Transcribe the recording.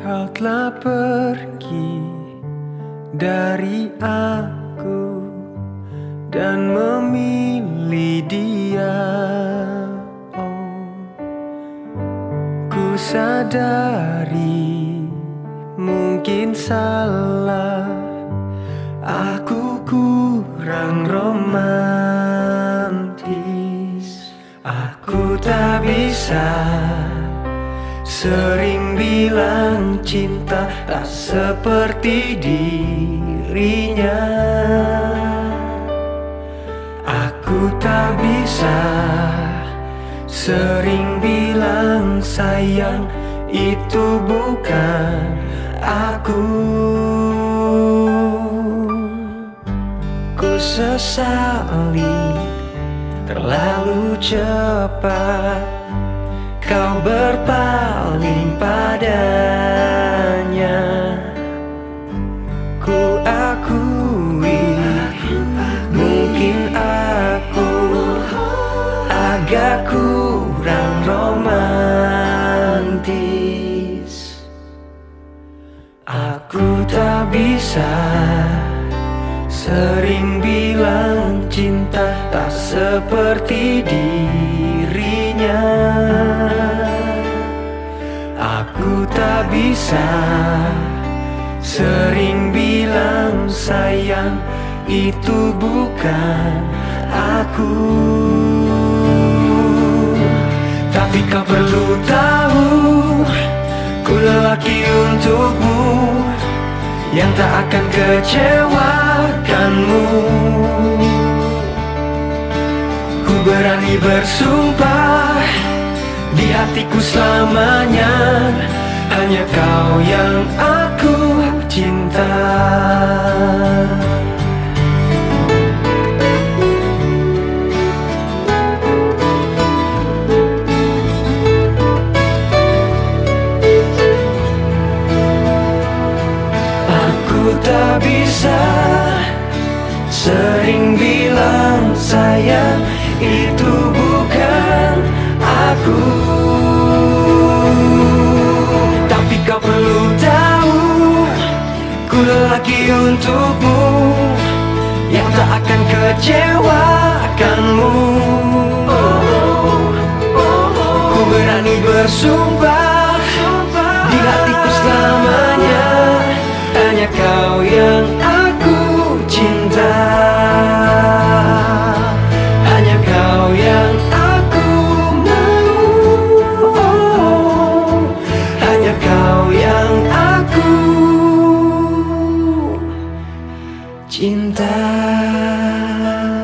Kau telah pergi dari aku dan memilih dia. Oh, ku sadari mungkin salah. Aku kurang romantis. Aku tak bisa. Sering bilang cinta tak seperti dirinya. Aku tak bisa. Sering bilang sayang itu bukan aku. Ku sesali terlalu cepat kau berpaling padanya. Ku akui Mungkin aku Agak kurang romantis. Aku tak bisa Sering bilang cinta tak seperti dirinya Aku tak bisa Sering bilang sayang itu bukan aku. Tapi kau perlu tahu Ku lelaki untukmu Yang tak akan kecewakanmu. Ku berani bersumpah hatiku selamanya. Hanya kau yang aku cinta. Aku tak bisa Sering bilang sayang itu bukan aku Lelaki untukmu Yang tak akan kecewakanmu. Ku berani bersumpah cinta